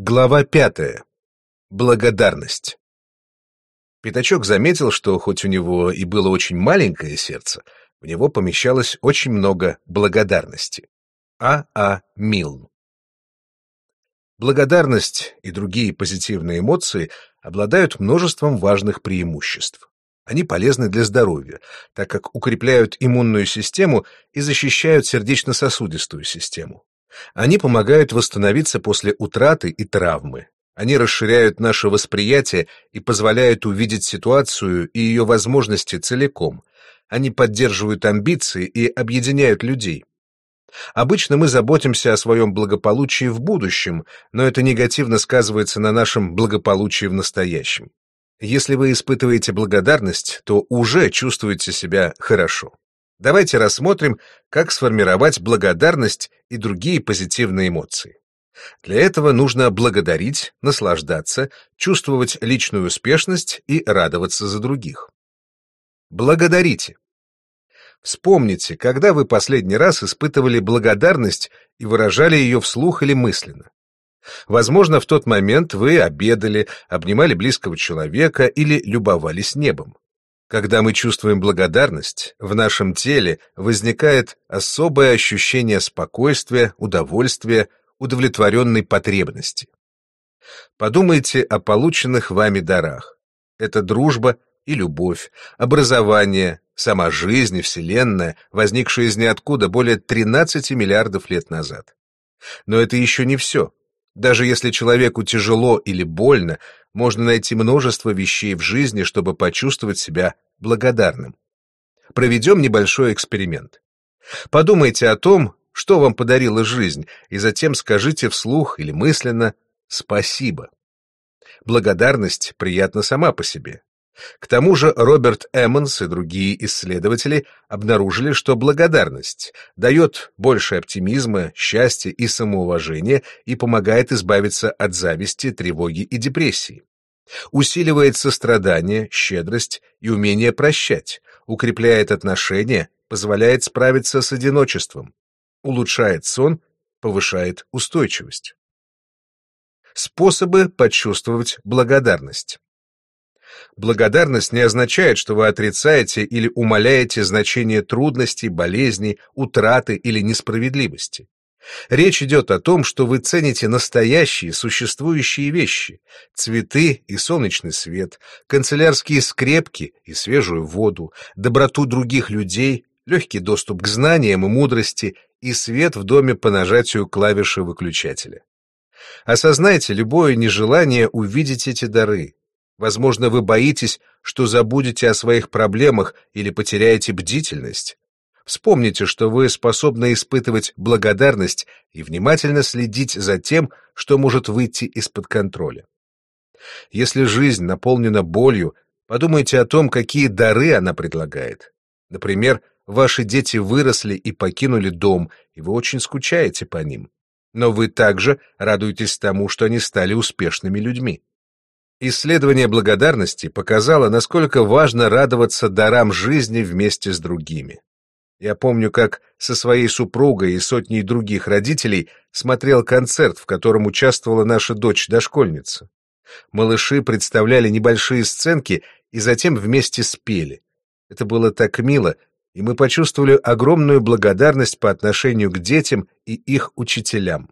Глава пятая. Благодарность. Пятачок заметил, что хоть у него и было очень маленькое сердце, в него помещалось очень много благодарности. А. А. Милн. Благодарность и другие позитивные эмоции обладают множеством важных преимуществ. Они полезны для здоровья, так как укрепляют иммунную систему и защищают сердечно-сосудистую систему. Они помогают восстановиться после утраты и травмы. Они расширяют наше восприятие и позволяют увидеть ситуацию и ее возможности целиком. Они поддерживают амбиции и объединяют людей. Обычно мы заботимся о своем благополучии в будущем, но это негативно сказывается на нашем благополучии в настоящем. Если вы испытываете благодарность, то уже чувствуете себя хорошо. Давайте рассмотрим, как сформировать благодарность и другие позитивные эмоции. Для этого нужно благодарить, наслаждаться, чувствовать личную успешность и радоваться за других. Благодарите. Вспомните, когда вы последний раз испытывали благодарность и выражали ее вслух или мысленно. Возможно, в тот момент вы обедали, обнимали близкого человека или любовались небом. Когда мы чувствуем благодарность, в нашем теле возникает особое ощущение спокойствия, удовольствия, удовлетворенной потребности. Подумайте о полученных вами дарах. Это дружба и любовь, образование, сама жизнь и Вселенная, возникшая из ниоткуда более 13 миллиардов лет назад. Но это еще не все. Даже если человеку тяжело или больно, можно найти множество вещей в жизни, чтобы почувствовать себя благодарным. Проведем небольшой эксперимент. Подумайте о том, что вам подарила жизнь, и затем скажите вслух или мысленно «спасибо». Благодарность приятна сама по себе. К тому же Роберт Эммонс и другие исследователи обнаружили, что благодарность дает больше оптимизма, счастья и самоуважения и помогает избавиться от зависти, тревоги и депрессии. Усиливает сострадание, щедрость и умение прощать, укрепляет отношения, позволяет справиться с одиночеством, улучшает сон, повышает устойчивость. Способы почувствовать благодарность. Благодарность не означает, что вы отрицаете или умаляете значение трудностей, болезней, утраты или несправедливости. Речь идет о том, что вы цените настоящие существующие вещи – цветы и солнечный свет, канцелярские скрепки и свежую воду, доброту других людей, легкий доступ к знаниям и мудрости и свет в доме по нажатию клавиши выключателя. Осознайте любое нежелание увидеть эти дары, Возможно, вы боитесь, что забудете о своих проблемах или потеряете бдительность. Вспомните, что вы способны испытывать благодарность и внимательно следить за тем, что может выйти из-под контроля. Если жизнь наполнена болью, подумайте о том, какие дары она предлагает. Например, ваши дети выросли и покинули дом, и вы очень скучаете по ним. Но вы также радуетесь тому, что они стали успешными людьми. Исследование благодарности показало, насколько важно радоваться дарам жизни вместе с другими. Я помню, как со своей супругой и сотней других родителей смотрел концерт, в котором участвовала наша дочь-дошкольница. Малыши представляли небольшие сценки и затем вместе спели. Это было так мило, и мы почувствовали огромную благодарность по отношению к детям и их учителям.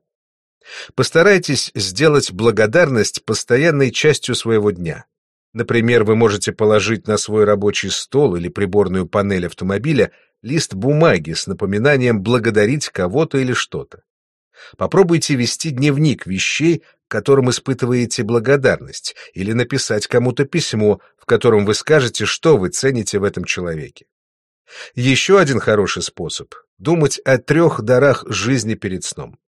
Постарайтесь сделать благодарность постоянной частью своего дня. Например, вы можете положить на свой рабочий стол или приборную панель автомобиля лист бумаги с напоминанием благодарить кого-то или что-то. Попробуйте вести дневник вещей, которым испытываете благодарность, или написать кому-то письмо, в котором вы скажете, что вы цените в этом человеке. Еще один хороший способ — думать о трех дарах жизни перед сном.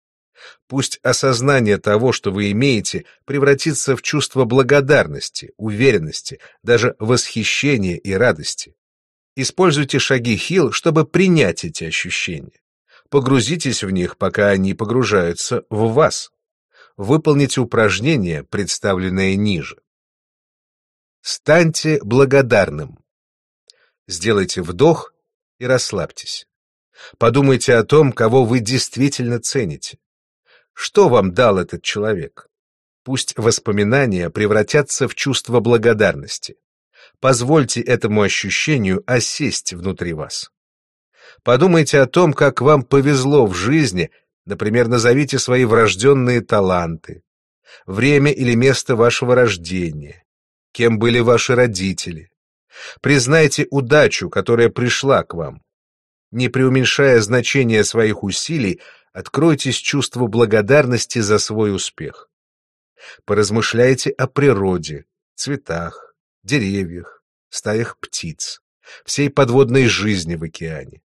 Пусть осознание того, что вы имеете, превратится в чувство благодарности, уверенности, даже восхищения и радости. Используйте шаги Хилл, чтобы принять эти ощущения. Погрузитесь в них, пока они погружаются в вас. Выполните упражнение, представленное ниже. Станьте благодарным. Сделайте вдох и расслабьтесь. Подумайте о том, кого вы действительно цените. Что вам дал этот человек? Пусть воспоминания превратятся в чувство благодарности. Позвольте этому ощущению осесть внутри вас. Подумайте о том, как вам повезло в жизни, например, назовите свои врожденные таланты, время или место вашего рождения, кем были ваши родители. Признайте удачу, которая пришла к вам. Не преуменьшая значение своих усилий, откройтесь чувству благодарности за свой успех. Поразмышляйте о природе, цветах, деревьях, стаях птиц, всей подводной жизни в океане.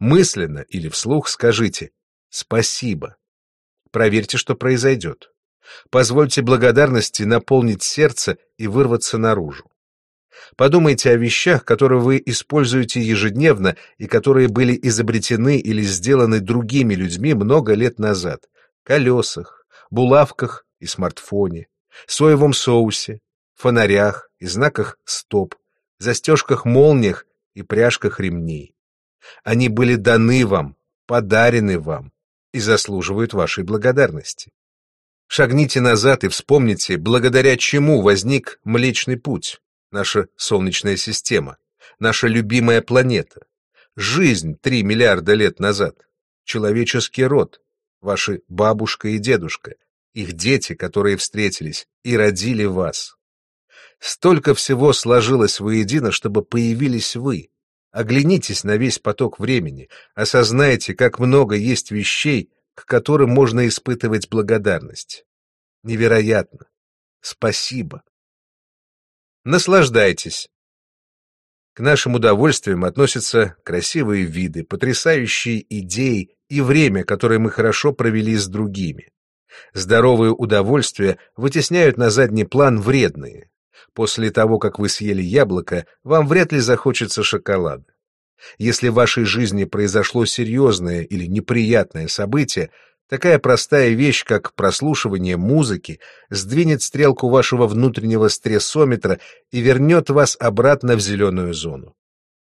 Мысленно или вслух скажите «спасибо». Проверьте, что произойдет. Позвольте благодарности наполнить сердце и вырваться наружу. Подумайте о вещах, которые вы используете ежедневно и которые были изобретены или сделаны другими людьми много лет назад. Колесах, булавках и смартфоне, соевом соусе, фонарях и знаках «стоп», застежках-молниях и пряжках ремней. Они были даны вам, подарены вам и заслуживают вашей благодарности. Шагните назад и вспомните, благодаря чему возник Млечный Путь, наша Солнечная система, наша любимая планета, жизнь три миллиарда лет назад, человеческий род, ваши бабушка и дедушка, их дети, которые встретились и родили вас. Столько всего сложилось воедино, чтобы появились вы. Оглянитесь на весь поток времени, осознайте, как много есть вещей, к которым можно испытывать благодарность. Невероятно. Спасибо. Наслаждайтесь. К нашим удовольствиям относятся красивые виды, потрясающие идеи и время, которое мы хорошо провели с другими. Здоровые удовольствия вытесняют на задний план вредные. После того, как вы съели яблоко, вам вряд ли захочется шоколада. Если в вашей жизни произошло серьезное или неприятное событие, такая простая вещь, как прослушивание музыки, сдвинет стрелку вашего внутреннего стрессометра и вернет вас обратно в зеленую зону.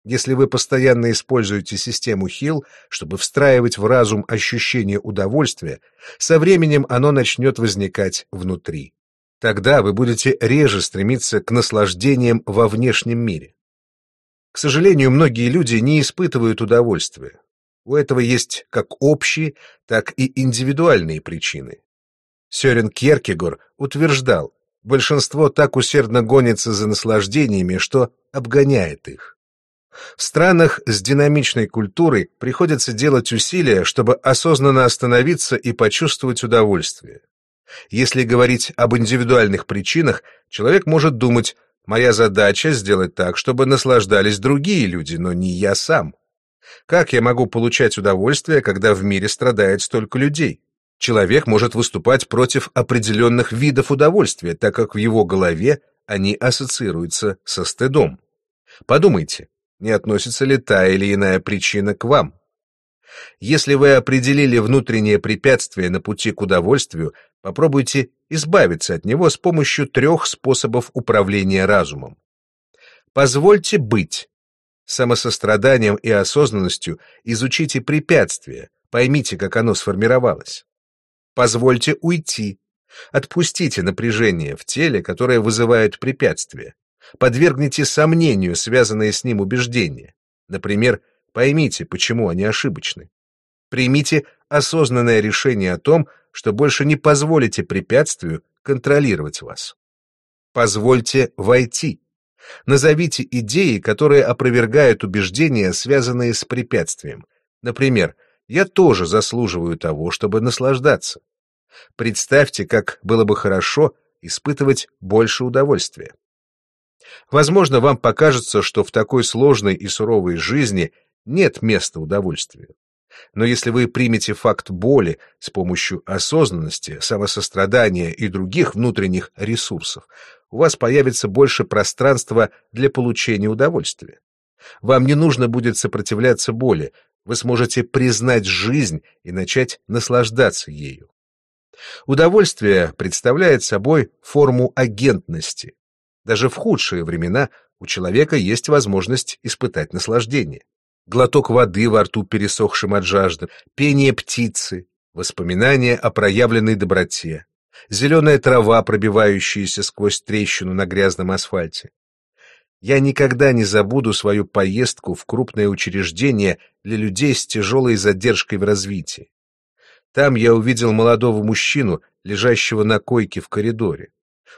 Если вы постоянно используете систему Хилл, чтобы встраивать в разум ощущение удовольствия, со временем оно начнет возникать внутри. Тогда вы будете реже стремиться к наслаждениям во внешнем мире. К сожалению, многие люди не испытывают удовольствия. У этого есть как общие, так и индивидуальные причины. Сёрен Кьеркегор утверждал, большинство так усердно гонится за наслаждениями, что обгоняет их. В странах с динамичной культурой приходится делать усилия, чтобы осознанно остановиться и почувствовать удовольствие. Если говорить об индивидуальных причинах, человек может думать, моя задача сделать так, чтобы наслаждались другие люди, но не я сам. Как я могу получать удовольствие, когда в мире страдает столько людей? Человек может выступать против определенных видов удовольствия, так как в его голове они ассоциируются со стыдом. Подумайте, не относится ли та или иная причина к вам. Если вы определили внутреннее препятствие на пути к удовольствию, попробуйте избавиться от него с помощью трех способов управления разумом. Позвольте быть. Самосостраданием и осознанностью изучите препятствие, поймите, как оно сформировалось. Позвольте уйти. Отпустите напряжение в теле, которое вызывает препятствие. Подвергните сомнению связанные с ним убеждения. Например, поймите, почему они ошибочны. Примите осознанное решение о том, что больше не позволите препятствию контролировать вас. Позвольте войти. Назовите идеи, которые опровергают убеждения, связанные с препятствием. Например, «Я тоже заслуживаю того, чтобы наслаждаться». Представьте, как было бы хорошо испытывать больше удовольствия. Возможно, вам покажется, что в такой сложной и суровой жизни нет места удовольствию. Но если вы примете факт боли с помощью осознанности, самосострадания и других внутренних ресурсов, у вас появится больше пространства для получения удовольствия. Вам не нужно будет сопротивляться боли, вы сможете признать жизнь и начать наслаждаться ею. Удовольствие представляет собой форму агентности, даже в худшие времена у человека есть возможность испытать наслаждение. Глоток воды во рту, пересохшим от жажды, пение птицы, воспоминания о проявленной доброте, зеленая трава, пробивающаяся сквозь трещину на грязном асфальте. Я никогда не забуду свою поездку в крупное учреждение для людей с тяжелой задержкой в развитии. Там я увидел молодого мужчину, лежащего на койке в коридоре.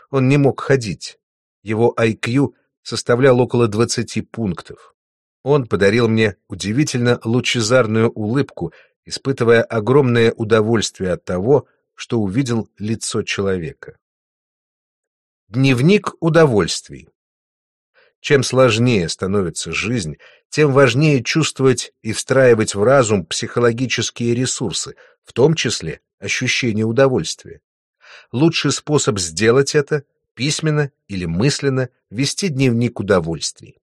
Он не мог ходить. Его IQ составлял около 20 пунктов. Он подарил мне удивительно лучезарную улыбку, испытывая огромное удовольствие от того, что увидел лицо человека. Дневник удовольствий. Чем сложнее становится жизнь, тем важнее чувствовать и встраивать в разум психологические ресурсы, в том числе ощущение удовольствия. Лучший способ сделать это — письменно или мысленно вести дневник удовольствий.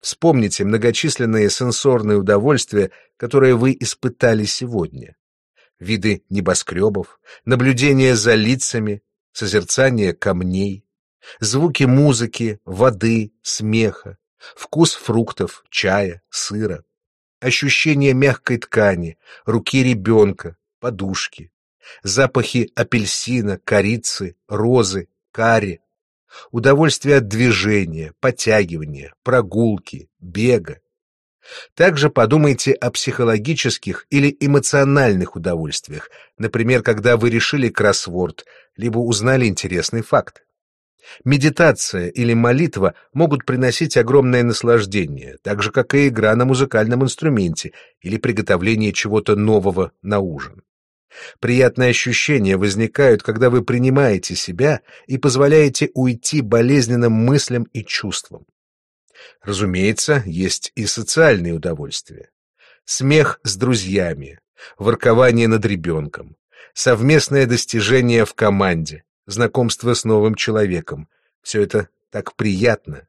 Вспомните многочисленные сенсорные удовольствия, которые вы испытали сегодня. Виды небоскребов, наблюдение за лицами, созерцание камней, звуки музыки, воды, смеха, вкус фруктов, чая, сыра, ощущение мягкой ткани, руки ребенка, подушки, запахи апельсина, корицы, розы, карри, удовольствие от движения, подтягивания, прогулки, бега. Также подумайте о психологических или эмоциональных удовольствиях, например, когда вы решили кроссворд, либо узнали интересный факт. Медитация или молитва могут приносить огромное наслаждение, так же, как и игра на музыкальном инструменте или приготовление чего-то нового на ужин. Приятные ощущения возникают, когда вы принимаете себя и позволяете уйти болезненным мыслям и чувствам. Разумеется, есть и социальные удовольствия. Смех с друзьями, воркование над ребенком, совместное достижение в команде, знакомство с новым человеком. Все это так приятно.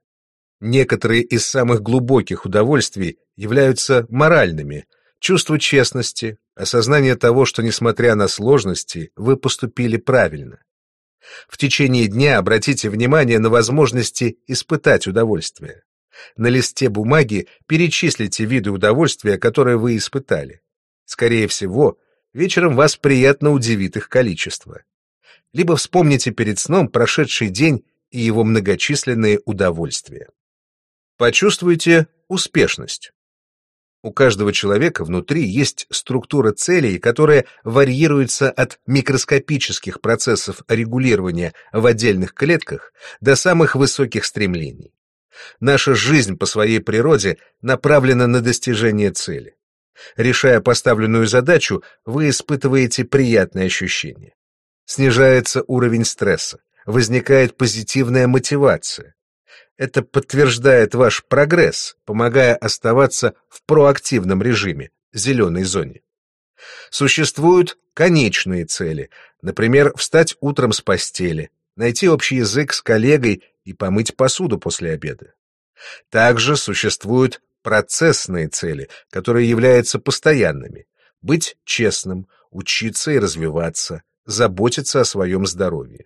Некоторые из самых глубоких удовольствий являются моральными. Чувство честности, осознание того, что, несмотря на сложности, вы поступили правильно. В течение дня обратите внимание на возможности испытать удовольствие. На листе бумаги перечислите виды удовольствия, которые вы испытали. Скорее всего, вечером вас приятно удивит их количество либо вспомните перед сном прошедший день и его многочисленные удовольствия. Почувствуйте успешность. У каждого человека внутри есть структура целей, которая варьируется от микроскопических процессов регулирования в отдельных клетках до самых высоких стремлений. Наша жизнь по своей природе направлена на достижение цели. Решая поставленную задачу, вы испытываете приятные ощущения снижается уровень стресса, возникает позитивная мотивация. Это подтверждает ваш прогресс, помогая оставаться в проактивном режиме, зеленой зоне. Существуют конечные цели, например, встать утром с постели, найти общий язык с коллегой и помыть посуду после обеда. Также существуют процессные цели, которые являются постоянными. Быть честным, учиться и развиваться, заботиться о своем здоровье.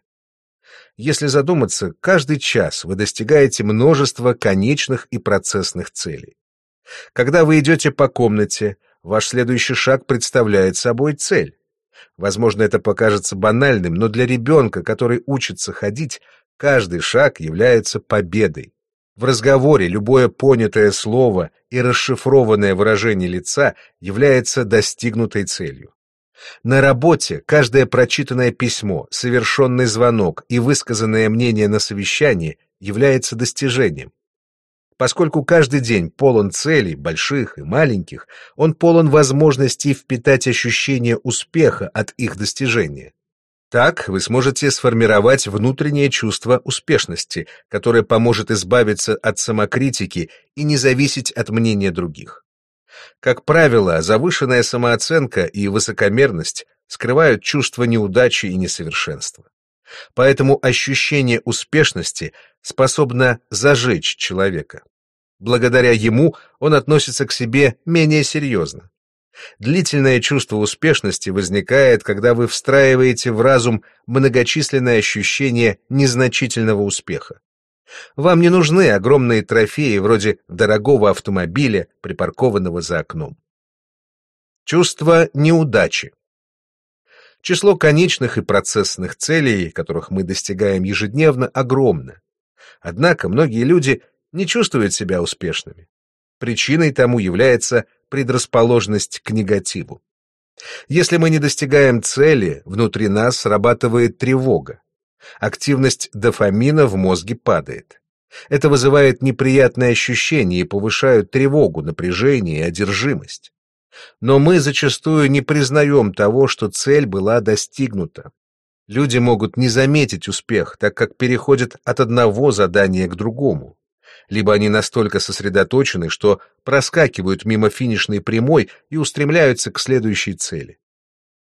Если задуматься, каждый час вы достигаете множества конечных и процессных целей. Когда вы идете по комнате, ваш следующий шаг представляет собой цель. Возможно, это покажется банальным, но для ребенка, который учится ходить, каждый шаг является победой. В разговоре любое понятое слово и расшифрованное выражение лица является достигнутой целью. На работе каждое прочитанное письмо, совершенный звонок и высказанное мнение на совещании является достижением. Поскольку каждый день полон целей, больших и маленьких, он полон возможностей впитать ощущение успеха от их достижения. Так вы сможете сформировать внутреннее чувство успешности, которое поможет избавиться от самокритики и не зависеть от мнения других. Как правило, завышенная самооценка и высокомерность скрывают чувство неудачи и несовершенства. Поэтому ощущение успешности способно зажечь человека. Благодаря ему он относится к себе менее серьезно. Длительное чувство успешности возникает, когда вы встраиваете в разум многочисленные ощущения незначительного успеха. Вам не нужны огромные трофеи вроде дорогого автомобиля, припаркованного за окном. Чувство неудачи. Число конечных и процессных целей, которых мы достигаем ежедневно, огромно. Однако многие люди не чувствуют себя успешными. Причиной тому является предрасположенность к негативу. Если мы не достигаем цели, внутри нас срабатывает тревога. Активность дофамина в мозге падает. Это вызывает неприятные ощущения и повышает тревогу, напряжение и одержимость. Но мы зачастую не признаем того, что цель была достигнута. Люди могут не заметить успех, так как переходят от одного задания к другому. Либо они настолько сосредоточены, что проскакивают мимо финишной прямой и устремляются к следующей цели.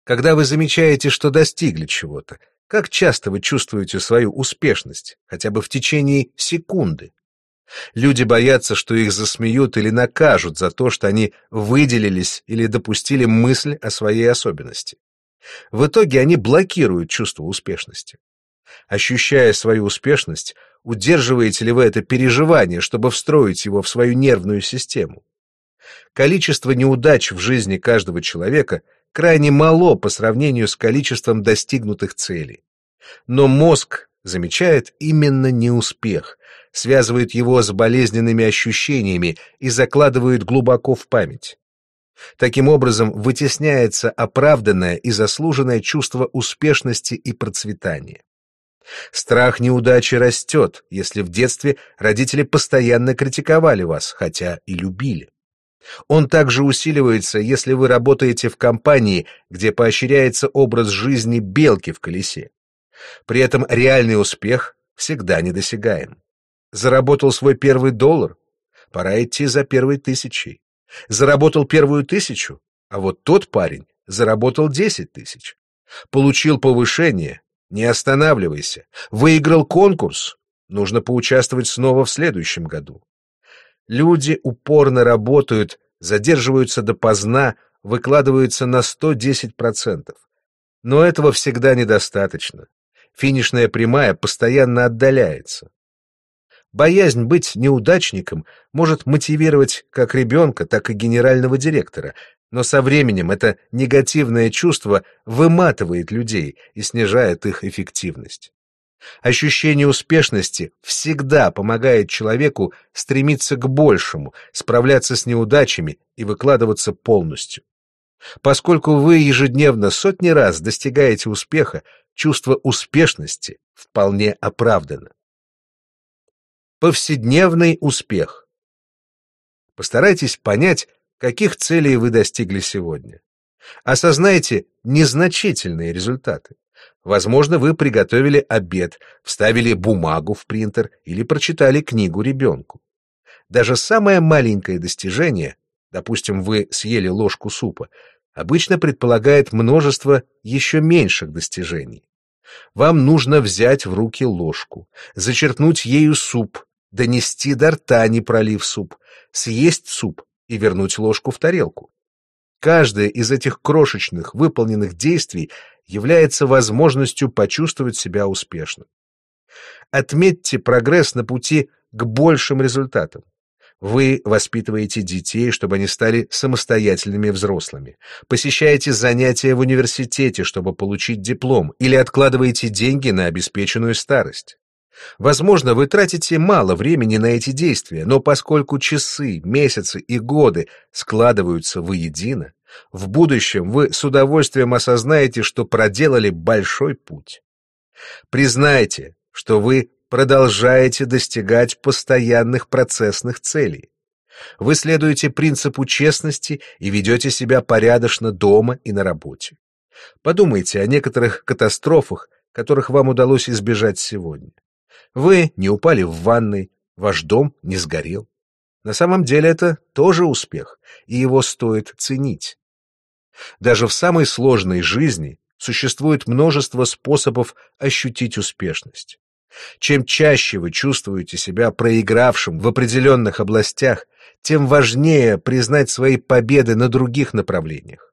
Когда вы замечаете, что достигли чего-то, как часто вы чувствуете свою успешность, хотя бы в течение секунды? Люди боятся, что их засмеют или накажут за то, что они выделились или допустили мысль о своей особенности. В итоге они блокируют чувство успешности. Ощущая свою успешность, удерживаете ли вы это переживание, чтобы встроить его в свою нервную систему? Количество неудач в жизни каждого человека – крайне мало по сравнению с количеством достигнутых целей. Но мозг замечает именно неуспех, связывает его с болезненными ощущениями и закладывает глубоко в память. Таким образом, вытесняется оправданное и заслуженное чувство успешности и процветания. Страх неудачи растет, если в детстве родители постоянно критиковали вас, хотя и любили. Он также усиливается, если вы работаете в компании, где поощряется образ жизни белки в колесе. При этом реальный успех всегда недосягаем. Заработал свой первый доллар? Пора идти за первой тысячей. Заработал первую тысячу? А вот тот парень заработал десять тысяч. Получил повышение? Не останавливайся. Выиграл конкурс? Нужно поучаствовать снова в следующем году. Люди упорно работают, задерживаются допоздна, выкладываются на 110%. Но этого всегда недостаточно. Финишная прямая постоянно отдаляется. Боязнь быть неудачником может мотивировать как ребенка, так и генерального директора, но со временем это негативное чувство выматывает людей и снижает их эффективность. Ощущение успешности всегда помогает человеку стремиться к большему, справляться с неудачами и выкладываться полностью. Поскольку вы ежедневно сотни раз достигаете успеха, чувство успешности вполне оправдано. Повседневный успех. Постарайтесь понять, каких целей вы достигли сегодня. Осознайте незначительные результаты. Возможно, вы приготовили обед, вставили бумагу в принтер или прочитали книгу ребенку. Даже самое маленькое достижение, допустим, вы съели ложку супа, обычно предполагает множество еще меньших достижений. Вам нужно взять в руки ложку, зачерпнуть ею суп, донести до рта, не пролив суп, съесть суп и вернуть ложку в тарелку. Каждое из этих крошечных выполненных действий является возможностью почувствовать себя успешным. Отметьте прогресс на пути к большим результатам. Вы воспитываете детей, чтобы они стали самостоятельными взрослыми. Посещаете занятия в университете, чтобы получить диплом, или откладываете деньги на обеспеченную старость. Возможно, вы тратите мало времени на эти действия, но поскольку часы, месяцы и годы складываются воедино, в будущем вы с удовольствием осознаете, что проделали большой путь. Признайте, что вы продолжаете достигать постоянных процессных целей. Вы следуете принципу честности и ведете себя порядочно дома и на работе. Подумайте о некоторых катастрофах, которых вам удалось избежать сегодня. Вы не упали в ванной, ваш дом не сгорел. На самом деле это тоже успех, и его стоит ценить. Даже в самой сложной жизни существует множество способов ощутить успешность. Чем чаще вы чувствуете себя проигравшим в определенных областях, тем важнее признать свои победы на других направлениях.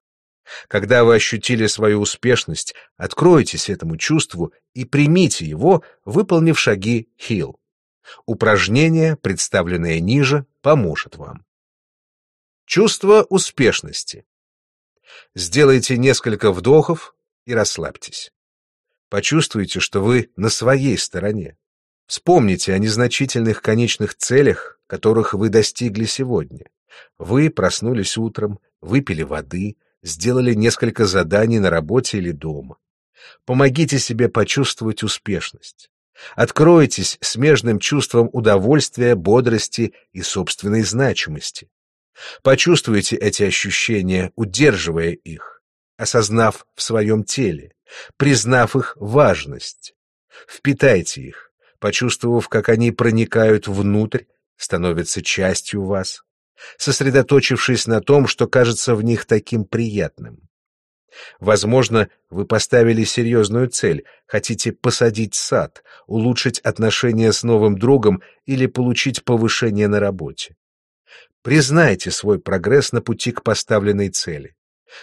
Когда вы ощутили свою успешность, откройтесь этому чувству и примите его, выполнив шаги Хилл. Упражнение, представленное ниже, поможет вам. Чувство успешности. Сделайте несколько вдохов и расслабьтесь. Почувствуйте, что вы на своей стороне. Вспомните о незначительных конечных целях, которых вы достигли сегодня. Вы проснулись утром, выпили воды, сделали несколько заданий на работе или дома. Помогите себе почувствовать успешность. Откройтесь смежным чувством удовольствия, бодрости и собственной значимости. Почувствуйте эти ощущения, удерживая их, осознав в своем теле, признав их важность. Впитайте их, почувствовав, как они проникают внутрь, становятся частью вас, сосредоточившись на том, что кажется в них таким приятным. Возможно, вы поставили серьезную цель, хотите посадить сад, улучшить отношения с новым другом или получить повышение на работе. Признайте свой прогресс на пути к поставленной цели.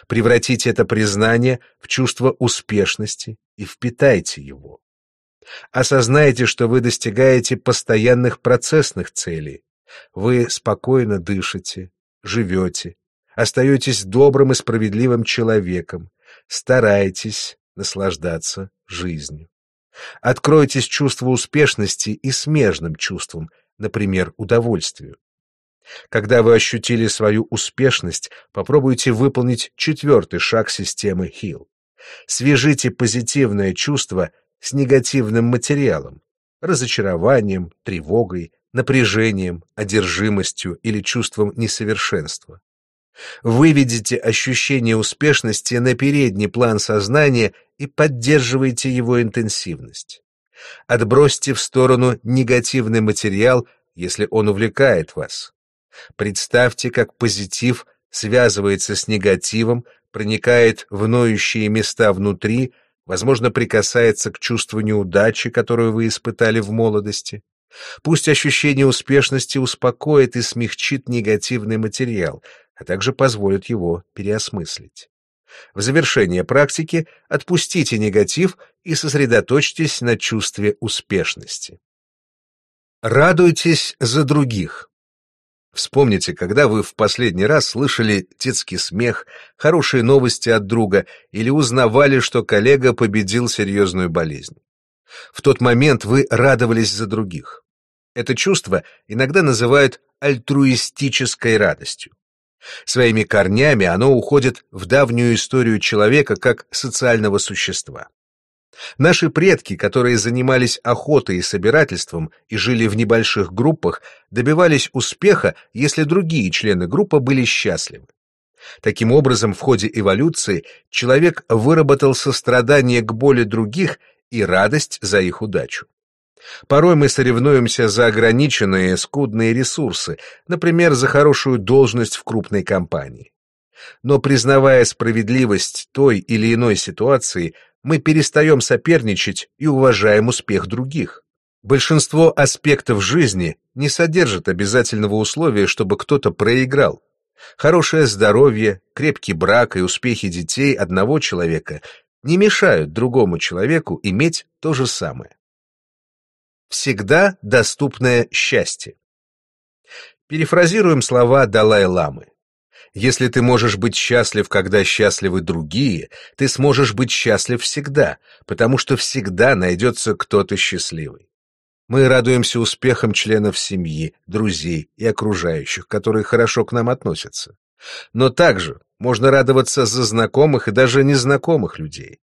Превратите это признание в чувство успешности и впитайте его. Осознайте, что вы достигаете постоянных процессных целей. Вы спокойно дышите, живете, остаетесь добрым и справедливым человеком, стараетесь наслаждаться жизнью. Откройтесь чувству успешности и смежным чувствам, например, удовольствию. Когда вы ощутили свою успешность, попробуйте выполнить четвертый шаг системы Хилл. Свяжите позитивное чувство с негативным материалом, разочарованием, тревогой, напряжением, одержимостью или чувством несовершенства. Выведите ощущение успешности на передний план сознания и поддерживайте его интенсивность. Отбросьте в сторону негативный материал, если он увлекает вас. Представьте, как позитив связывается с негативом, проникает в ноющие места внутри, возможно, прикасается к чувству неудачи, которую вы испытали в молодости. Пусть ощущение успешности успокоит и смягчит негативный материал, а также позволит его переосмыслить. В завершение практики отпустите негатив и сосредоточьтесь на чувстве успешности. Радуйтесь за других. Вспомните, когда вы в последний раз слышали детский смех, хорошие новости от друга или узнавали, что коллега победил серьезную болезнь. В тот момент вы радовались за других. Это чувство иногда называют альтруистической радостью. Своими корнями оно уходит в давнюю историю человека как социального существа. Наши предки, которые занимались охотой и собирательством и жили в небольших группах, добивались успеха, если другие члены группы были счастливы. Таким образом, в ходе эволюции человек выработал сострадание к боли других и радость за их удачу. Порой мы соревнуемся за ограниченные, скудные ресурсы, например, за хорошую должность в крупной компании. Но признавая справедливость той или иной ситуации, мы перестаем соперничать и уважаем успех других. Большинство аспектов жизни не содержат обязательного условия, чтобы кто-то проиграл. Хорошее здоровье, крепкий брак и успехи детей одного человека не мешают другому человеку иметь то же самое. Всегда доступное счастье. Перефразируем слова Далай-ламы. Если ты можешь быть счастлив, когда счастливы другие, ты сможешь быть счастлив всегда, потому что всегда найдется кто-то счастливый. Мы радуемся успехам членов семьи, друзей и окружающих, которые хорошо к нам относятся. Но также можно радоваться за знакомых и даже незнакомых людей.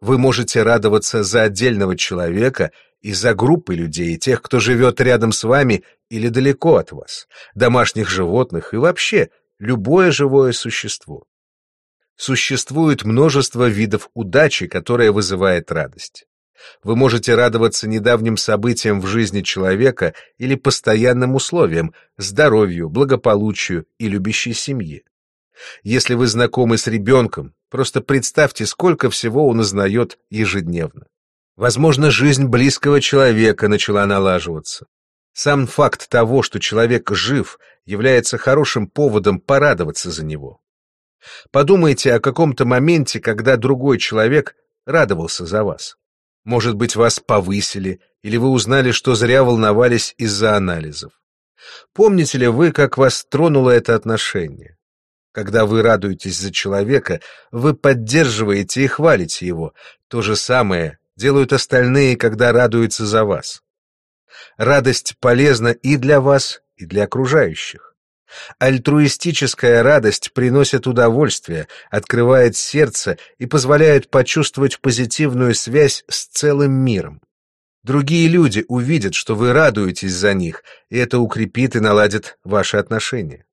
Вы можете радоваться за отдельного человека и за группы людей, тех, кто живет рядом с вами или далеко от вас, домашних животных и вообще любое живое существо. Существует множество видов удачи, которая вызывает радость. Вы можете радоваться недавним событиям в жизни человека или постоянным условиям, здоровью, благополучию и любящей семье. Если вы знакомы с ребенком, просто представьте, сколько всего он узнает ежедневно. Возможно, жизнь близкого человека начала налаживаться. Сам факт того, что человек жив, является хорошим поводом порадоваться за него. Подумайте о каком-то моменте, когда другой человек радовался за вас. Может быть, вас повысили, или вы узнали, что зря волновались из-за анализов. Помните ли вы, как вас тронуло это отношение? Когда вы радуетесь за человека, вы поддерживаете и хвалите его. То же самое делают остальные, когда радуются за вас. Радость полезна и для вас, и для окружающих. Альтруистическая радость приносит удовольствие, открывает сердце и позволяет почувствовать позитивную связь с целым миром. Другие люди увидят, что вы радуетесь за них, и это укрепит и наладит ваши отношения.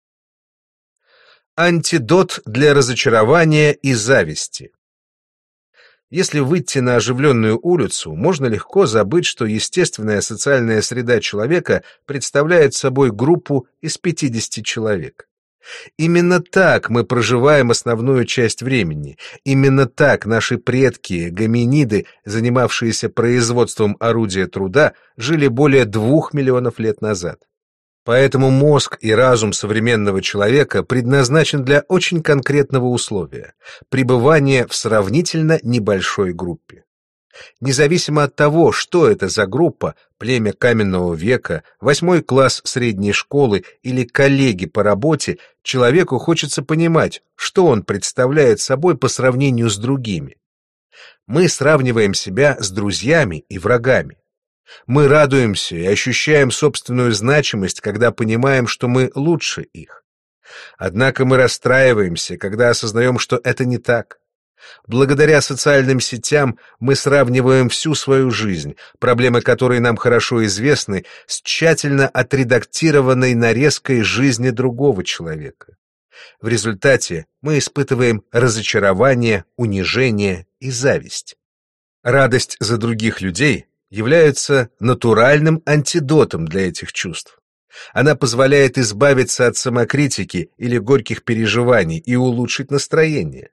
Антидот для разочарования и зависти. Если выйти на оживленную улицу, можно легко забыть, что естественная социальная среда человека представляет собой группу из 50 человек. Именно так мы проживаем основную часть времени. Именно так наши предки, гоминиды, занимавшиеся производством орудия труда, жили более двух миллионов лет назад. Поэтому мозг и разум современного человека предназначен для очень конкретного условия – пребывания в сравнительно небольшой группе. Независимо от того, что это за группа, племя каменного века, восьмой класс средней школы или коллеги по работе, человеку хочется понимать, что он представляет собой по сравнению с другими. Мы сравниваем себя с друзьями и врагами. Мы радуемся и ощущаем собственную значимость, когда понимаем, что мы лучше их. Однако мы расстраиваемся, когда осознаем, что это не так. Благодаря социальным сетям мы сравниваем всю свою жизнь, проблемы которой нам хорошо известны, с тщательно отредактированной нарезкой жизни другого человека. В результате мы испытываем разочарование, унижение и зависть. Радость за других людей является натуральным антидотом для этих чувств. Она позволяет избавиться от самокритики или горьких переживаний и улучшить настроение.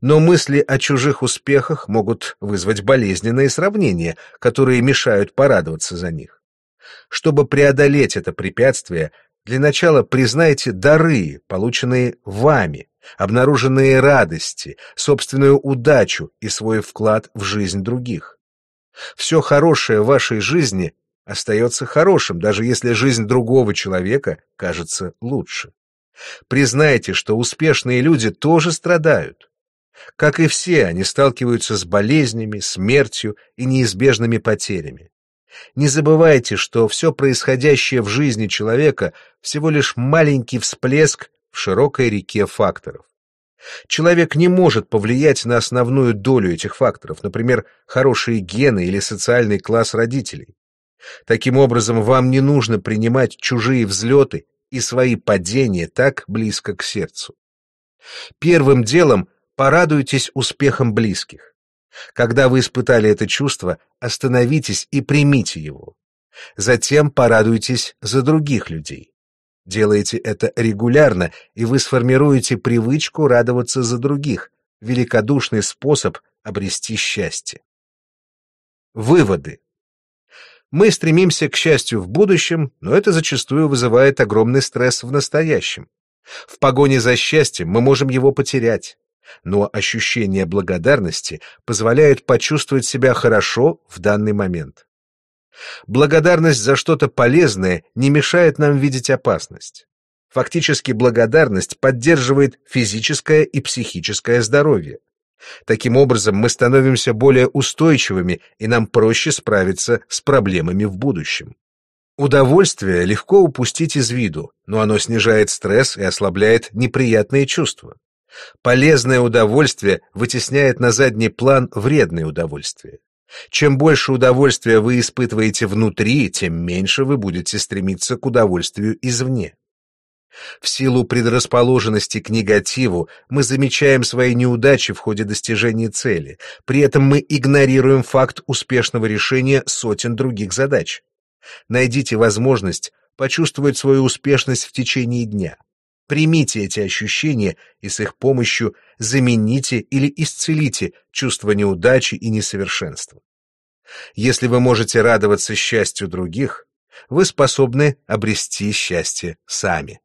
Но мысли о чужих успехах могут вызвать болезненные сравнения, которые мешают порадоваться за них. Чтобы преодолеть это препятствие, для начала признайте дары, полученные вами, обнаруженные радости, собственную удачу и свой вклад в жизнь других. Все хорошее в вашей жизни остается хорошим, даже если жизнь другого человека кажется лучше. Признайте, что успешные люди тоже страдают. Как и все, они сталкиваются с болезнями, смертью и неизбежными потерями. Не забывайте, что все происходящее в жизни человека всего лишь маленький всплеск в широкой реке факторов. Человек не может повлиять на основную долю этих факторов, например, хорошие гены или социальный класс родителей. Таким образом, вам не нужно принимать чужие взлеты и свои падения так близко к сердцу. Первым делом порадуйтесь успехом близких. Когда вы испытали это чувство, остановитесь и примите его. Затем порадуйтесь за других людей. Делаете это регулярно, и вы сформируете привычку радоваться за других, великодушный способ обрести счастье. Выводы. Мы стремимся к счастью в будущем, но это зачастую вызывает огромный стресс в настоящем. В погоне за счастьем мы можем его потерять, но ощущение благодарности позволяет почувствовать себя хорошо в данный момент. Благодарность за что-то полезное не мешает нам видеть опасность. Фактически благодарность поддерживает физическое и психическое здоровье. Таким образом, мы становимся более устойчивыми, и нам проще справиться с проблемами в будущем. Удовольствие легко упустить из виду, но оно снижает стресс и ослабляет неприятные чувства. Полезное удовольствие вытесняет на задний план вредное удовольствие. Чем больше удовольствия вы испытываете внутри, тем меньше вы будете стремиться к удовольствию извне. В силу предрасположенности к негативу мы замечаем свои неудачи в ходе достижения цели, при этом мы игнорируем факт успешного решения сотен других задач. Найдите возможность почувствовать свою успешность в течение дня. Примите эти ощущения и с их помощью замените или исцелите чувство неудачи и несовершенства. Если вы можете радоваться счастью других, вы способны обрести счастье сами.